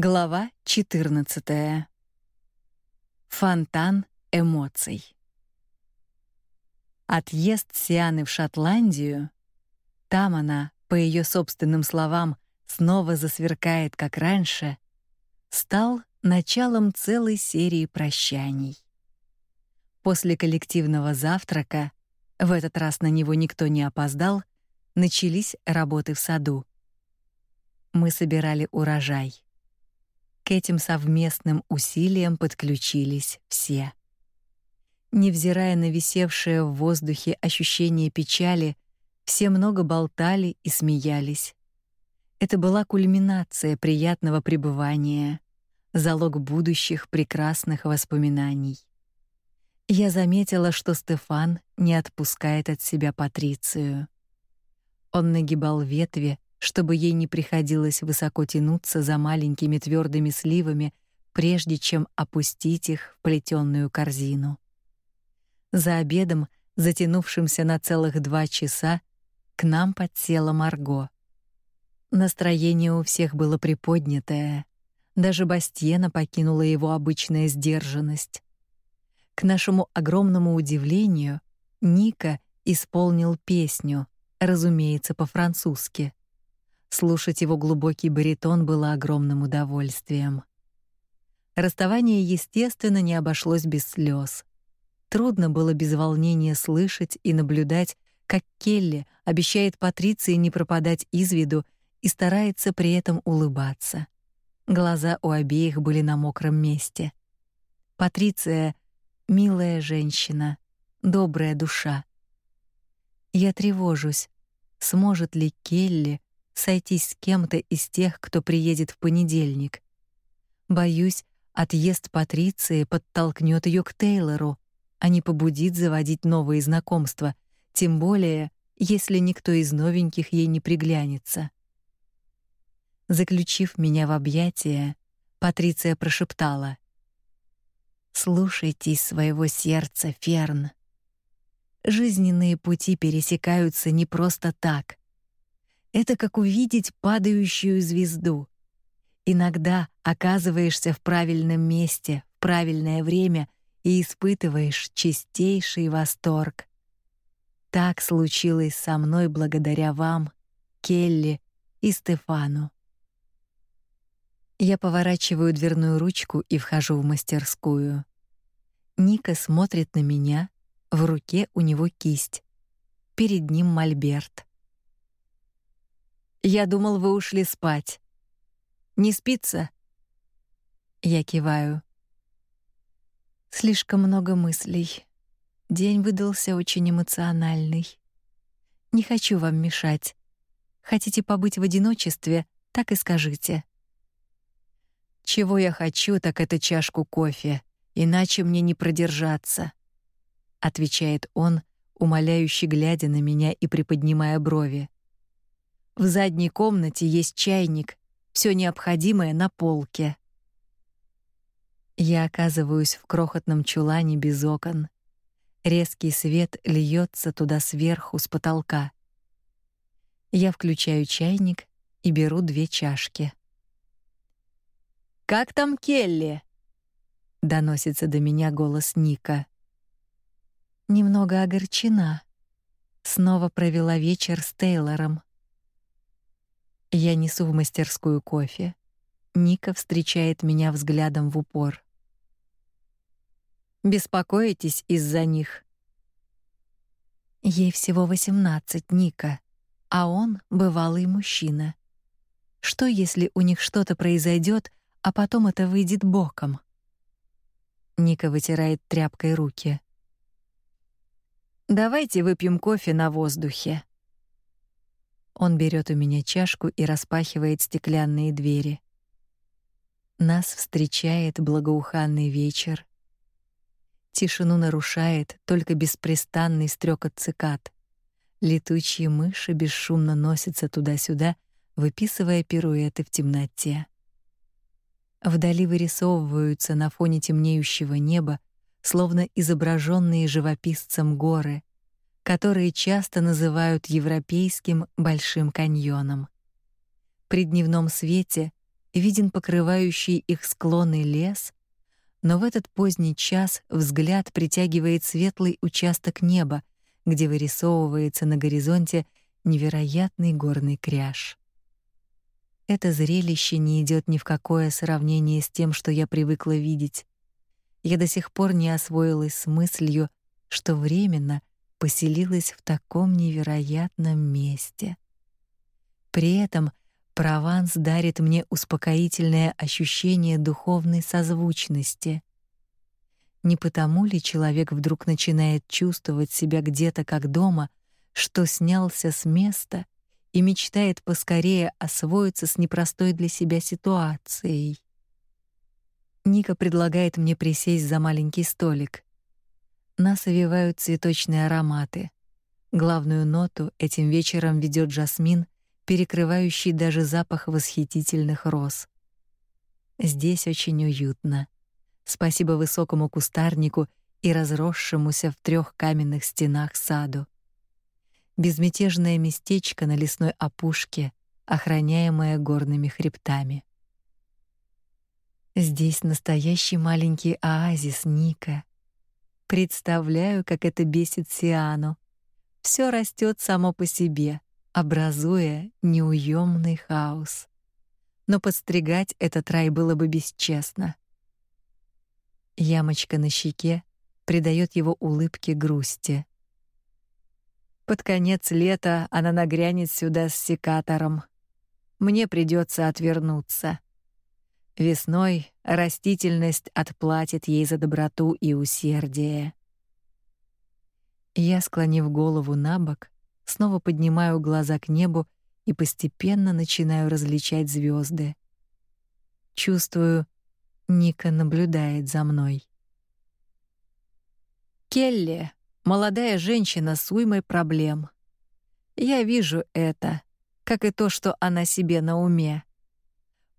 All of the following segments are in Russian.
Глава 14. Фонтан эмоций. Отъезд Сианы в Шотландию, там она, по ее собственным словам, снова засверкает, как раньше, стал началом целой серии прощаний. После коллективного завтрака, в этот раз на него никто не опоздал, начались работы в саду. Мы собирали урожай. К этим совместным усилиям подключились все. Невзирая на висевшее в воздухе ощущение печали, все много болтали и смеялись. Это была кульминация приятного пребывания, залог будущих прекрасных воспоминаний. Я заметила, что Стефан не отпускает от себя Патрицию. Он нагибал ветви, чтобы ей не приходилось высоко тянуться за маленькими твердыми сливами, прежде чем опустить их в плетённую корзину. За обедом, затянувшимся на целых два часа, к нам подсела Марго. Настроение у всех было приподнятое. Даже Бастиена покинула его обычная сдержанность. К нашему огромному удивлению, Ника исполнил песню, разумеется, по-французски. Слушать его глубокий баритон было огромным удовольствием. Расставание, естественно, не обошлось без слез. Трудно было без волнения слышать и наблюдать, как Келли обещает Патриции не пропадать из виду и старается при этом улыбаться. Глаза у обеих были на мокром месте. Патриция милая женщина, добрая душа. Я тревожусь, сможет ли Келли сойтись с кем-то из тех, кто приедет в понедельник. Боюсь, отъезд Патриции подтолкнет ее к Тейлору, а не побудит заводить новые знакомства, тем более, если никто из новеньких ей не приглянется. Заключив меня в объятия, Патриция прошептала: "Слушайтесь своего сердца, Ферн. Жизненные пути пересекаются не просто так. Это как увидеть падающую звезду. Иногда оказываешься в правильном месте в правильное время и испытываешь чистейший восторг. Так случилось со мной благодаря вам, Келли и Стефану. Я поворачиваю дверную ручку и вхожу в мастерскую. Ника смотрит на меня, в руке у него кисть. Перед ним мольберт. Я думал, вы ушли спать. Не спится? Я киваю. Слишком много мыслей. День выдался очень эмоциональный. Не хочу вам мешать. Хотите побыть в одиночестве, так и скажите. Чего я хочу, так это чашку кофе, иначе мне не продержаться, отвечает он, умоляюще глядя на меня и приподнимая брови. В задней комнате есть чайник, все необходимое на полке. Я оказываюсь в крохотном чулане без окон. Резкий свет льется туда сверху с потолка. Я включаю чайник и беру две чашки. Как там Келли? доносится до меня голос Ника. Немного огорчена. Снова провела вечер с Тейлором. Я несу в мастерскую кофе. Ника встречает меня взглядом в упор. Беспокоитесь из-за них? Ей всего восемнадцать, Ника, а он бывалый мужчина. Что если у них что-то произойдет, а потом это выйдет боком? Ника вытирает тряпкой руки. Давайте выпьем кофе на воздухе. Он берет у меня чашку и распахивает стеклянные двери. Нас встречает благоуханный вечер. Тишину нарушает только беспрестанный стрекот цикад. Летучие мыши бесшумно носятся туда-сюда, выписывая пируэты в темноте. Вдали вырисовываются на фоне темнеющего неба, словно изображенные живописцем горы, которые часто называют европейским большим каньоном. При дневном свете виден покрывающий их склоны лес, но в этот поздний час взгляд притягивает светлый участок неба, где вырисовывается на горизонте невероятный горный кряж. Это зрелище не идет ни в какое сравнение с тем, что я привыкла видеть. Я до сих пор не освоилась с мыслью, что временно поселилась в таком невероятном месте. При этом Прованс дарит мне успокоительное ощущение духовной созвучности. Не потому ли человек вдруг начинает чувствовать себя где-то как дома, что снялся с места и мечтает поскорее освоиться с непростой для себя ситуацией? Ника предлагает мне присесть за маленький столик. Нас овивают цветочные ароматы. Главную ноту этим вечером ведет жасмин, перекрывающий даже запах восхитительных роз. Здесь очень уютно. Спасибо высокому кустарнику и разросшемуся в трех каменных стенах саду. Безмятежное местечко на лесной опушке, охраняемое горными хребтами. Здесь настоящий маленький оазис Ника. Представляю, как это бесит Сиану. Все растет само по себе, образуя неуемный хаос. Но подстригать этот рай было бы бесчестно. Ямочка на щеке придает его улыбке грусти. Под конец лета она нагрянет сюда с секатором. Мне придется отвернуться. Весной растительность отплатит ей за доброту и усердие. Я, склонив голову набок, снова поднимаю глаза к небу и постепенно начинаю различать звезды. Чувствую, Ника наблюдает за мной. Келли молодая женщина с уймой проблем. Я вижу это, как и то, что она себе на уме.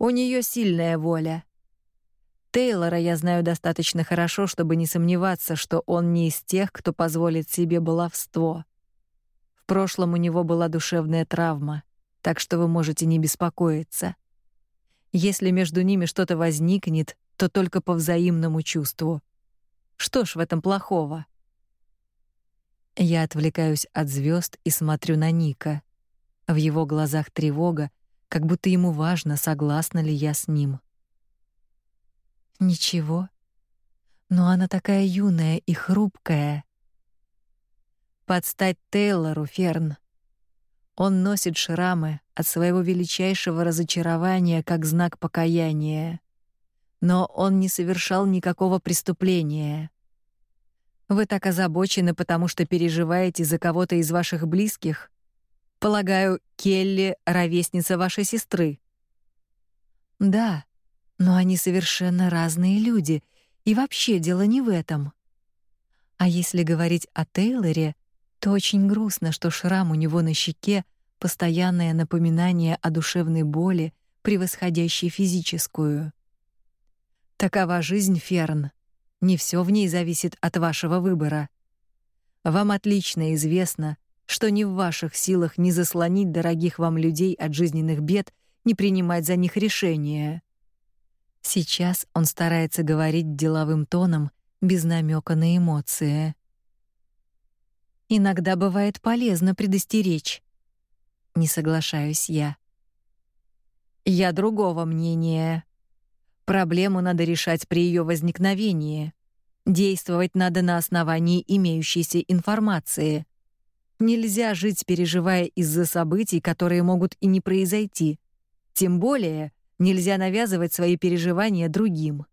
У нее сильная воля. Тейлора я знаю достаточно хорошо, чтобы не сомневаться, что он не из тех, кто позволит себе баловство. В прошлом у него была душевная травма, так что вы можете не беспокоиться. Если между ними что-то возникнет, то только по взаимному чувству. Что ж в этом плохого? Я отвлекаюсь от звезд и смотрю на Ника. В его глазах тревога, как будто ему важно, согласна ли я с ним. Ничего. Но она такая юная и хрупкая. Подстать Тейлору, Ферн. Он носит шрамы от своего величайшего разочарования как знак покаяния. Но он не совершал никакого преступления. Вы так озабочены, потому что переживаете за кого-то из ваших близких? Полагаю, Келли — ровесница вашей сестры. Да, но они совершенно разные люди, и вообще дело не в этом. А если говорить о Тейлоре, то очень грустно, что шрам у него на щеке — постоянное напоминание о душевной боли, превосходящей физическую. Такова жизнь, Ферн. Не все в ней зависит от вашего выбора. Вам отлично известно, что не в ваших силах ни заслонить дорогих вам людей от жизненных бед, ни принимать за них решения. Сейчас он старается говорить деловым тоном, без намека на эмоции. Иногда бывает полезно предостеречь. Не соглашаюсь я. Я другого мнения. Проблему надо решать при ее возникновении. Действовать надо на основании имеющейся информации. Нельзя жить, переживая из-за событий, которые могут и не произойти. Тем более, нельзя навязывать свои переживания другим.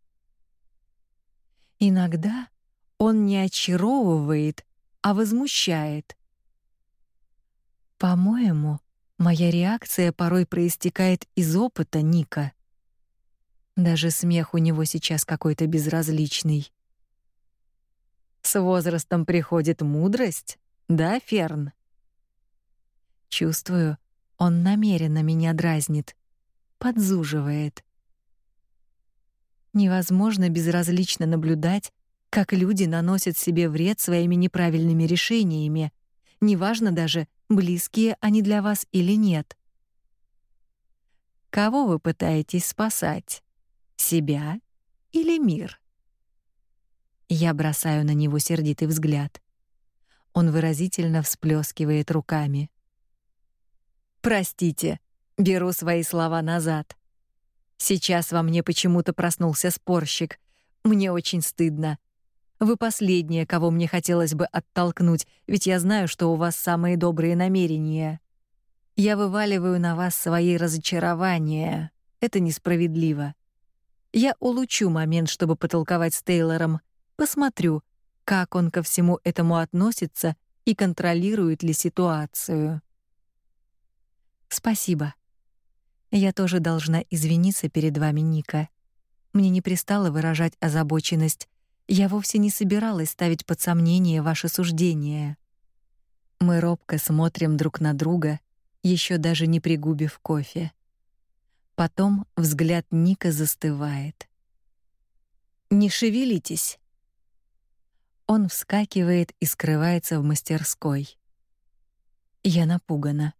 Иногда он не очаровывает, а возмущает. По-моему, моя реакция порой проистекает из опыта Ника. Даже смех у него сейчас какой-то безразличный. С возрастом приходит мудрость, да, Ферн? Чувствую, он намеренно меня дразнит, подзуживает. Невозможно безразлично наблюдать, как люди наносят себе вред своими неправильными решениями, неважно даже, близкие они для вас или нет. Кого вы пытаетесь спасать? Себя или мир? Я бросаю на него сердитый взгляд. Он выразительно всплескивает руками. Простите, беру свои слова назад. Сейчас во мне почему-то проснулся спорщик. Мне очень стыдно. Вы последняя, кого мне хотелось бы оттолкнуть, ведь я знаю, что у вас самые добрые намерения. Я вываливаю на вас свои разочарования. Это несправедливо. Я улучшу момент, чтобы потолковать с Тейлором, посмотрю, как он ко всему этому относится и контролирует ли ситуацию. Спасибо. Я тоже должна извиниться перед вами, Ника. Мне не пристало выражать озабоченность. Я вовсе не собиралась ставить под сомнение ваше суждение. Мы робко смотрим друг на друга, еще даже не пригубив кофе. Потом взгляд Ника застывает. Не шевелитесь. Он вскакивает и скрывается в мастерской. Я напугана.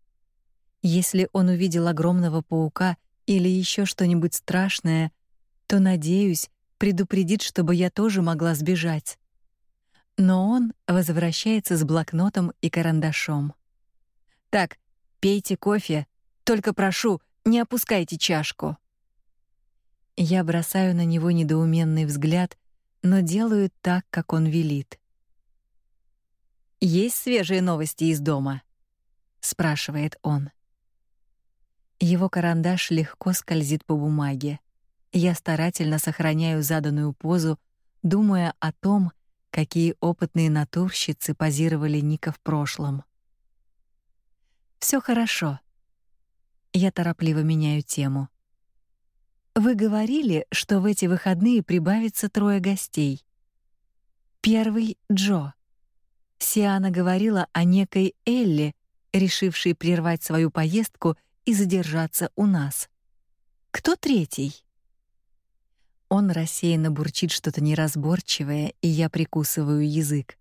Если он увидел огромного паука или еще что-нибудь страшное, то надеюсь, предупредит, чтобы я тоже могла сбежать. Но он возвращается с блокнотом и карандашом. Так, пейте кофе, только прошу, не опускайте чашку. Я бросаю на него недоуменный взгляд, но делаю так, как он велит. Есть свежие новости из дома, спрашивает он. Его карандаш легко скользит по бумаге. Я старательно сохраняю заданную позу, думая о том, какие опытные натурщицы позировали Ника в прошлом. Все хорошо. Я торопливо меняю тему. Вы говорили, что в эти выходные прибавится трое гостей. Первый Джо. Сиана говорила о некой Элли, решившей прервать свою поездку и задержаться у нас. Кто третий? Он рассеянно бурчит что-то неразборчивое, и я прикусываю язык.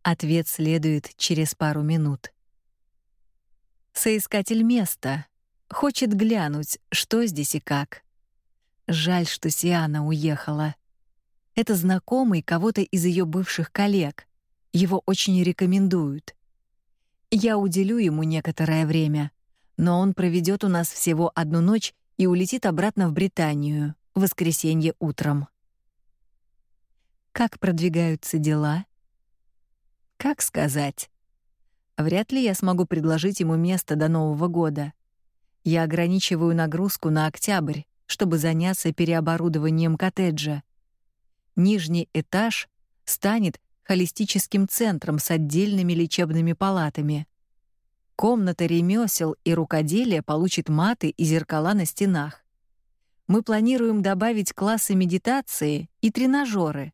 Ответ следует через пару минут. Соискатель места хочет глянуть, что здесь и как. Жаль, что Сиана уехала. Это знакомый кого-то из ее бывших коллег. Его очень рекомендуют. Я уделю ему некоторое время но он проведет у нас всего одну ночь и улетит обратно в Британию в воскресенье утром. Как продвигаются дела? Как сказать? Вряд ли я смогу предложить ему место до Нового года. Я ограничиваю нагрузку на октябрь, чтобы заняться переоборудованием коттеджа. Нижний этаж станет холистическим центром с отдельными лечебными палатами. Комната ремесел и рукоделия получит маты и зеркала на стенах. Мы планируем добавить классы медитации и тренажеры.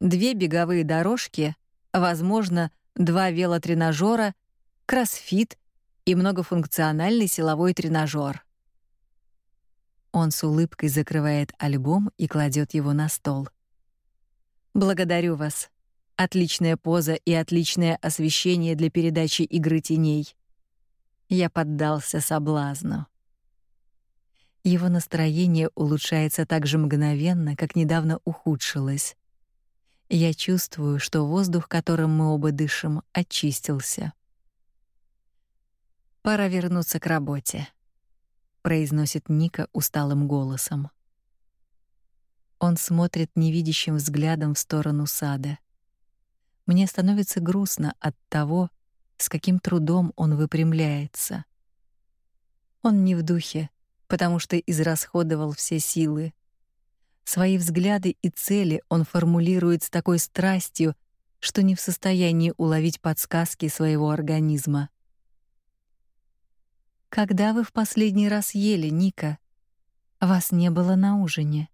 Две беговые дорожки, возможно, два велотренажера, кроссфит и многофункциональный силовой тренажер. Он с улыбкой закрывает альбом и кладет его на стол. Благодарю вас. Отличная поза и отличное освещение для передачи игры теней. Я поддался соблазну. Его настроение улучшается так же мгновенно, как недавно ухудшилось. Я чувствую, что воздух, которым мы оба дышим, очистился. Пора вернуться к работе, произносит Ника усталым голосом. Он смотрит невидящим взглядом в сторону сада. Мне становится грустно от того, с каким трудом он выпрямляется. Он не в духе, потому что израсходовал все силы. Свои взгляды и цели он формулирует с такой страстью, что не в состоянии уловить подсказки своего организма. Когда вы в последний раз ели, Ника? Вас не было на ужине.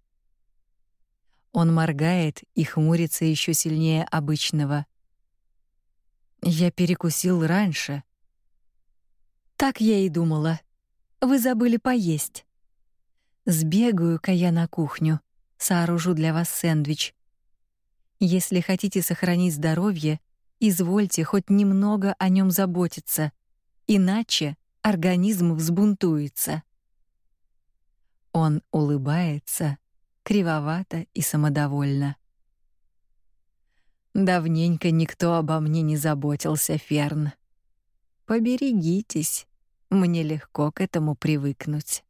Он моргает и хмурится еще сильнее обычного. Я перекусил раньше. Так я и думала. Вы забыли поесть. Сбегаю-ка я на кухню, сооружу для вас сэндвич. Если хотите сохранить здоровье, извольте хоть немного о нем заботиться, иначе организм взбунтуется. Он улыбается, кривовато и самодовольно. Давненько никто обо мне не заботился, Ферн. Поберегитесь, мне легко к этому привыкнуть.